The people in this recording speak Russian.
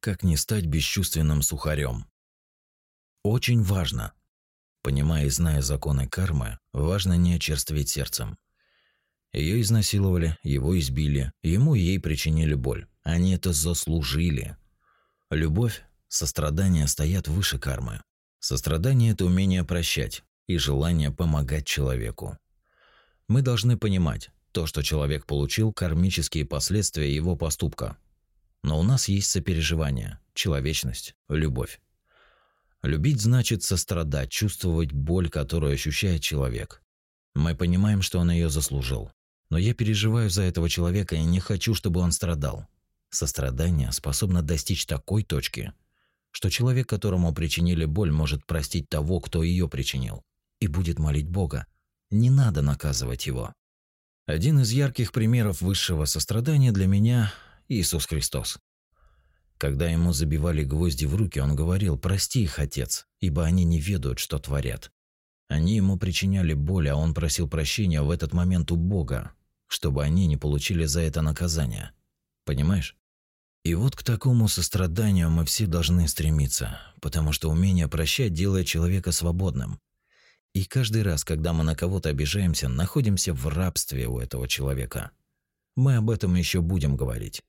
как не стать бесчувственным сухарем. Очень важно, понимая и зная законы кармы, важно не очерстветь сердцем. Ее изнасиловали, его избили, ему и ей причинили боль. Они это заслужили. Любовь, сострадание стоят выше кармы. Сострадание – это умение прощать и желание помогать человеку. Мы должны понимать, то, что человек получил, кармические последствия его поступка. Но у нас есть сопереживание, человечность, любовь. Любить значит сострадать, чувствовать боль, которую ощущает человек. Мы понимаем, что он ее заслужил. Но я переживаю за этого человека и не хочу, чтобы он страдал. Сострадание способно достичь такой точки, что человек, которому причинили боль, может простить того, кто ее причинил, и будет молить Бога. Не надо наказывать его. Один из ярких примеров высшего сострадания для меня – Иисус Христос. Когда ему забивали гвозди в руки, он говорил «Прости их, Отец, ибо они не ведают, что творят». Они ему причиняли боль, а он просил прощения в этот момент у Бога, чтобы они не получили за это наказание. Понимаешь? И вот к такому состраданию мы все должны стремиться, потому что умение прощать делает человека свободным. И каждый раз, когда мы на кого-то обижаемся, находимся в рабстве у этого человека. Мы об этом еще будем говорить.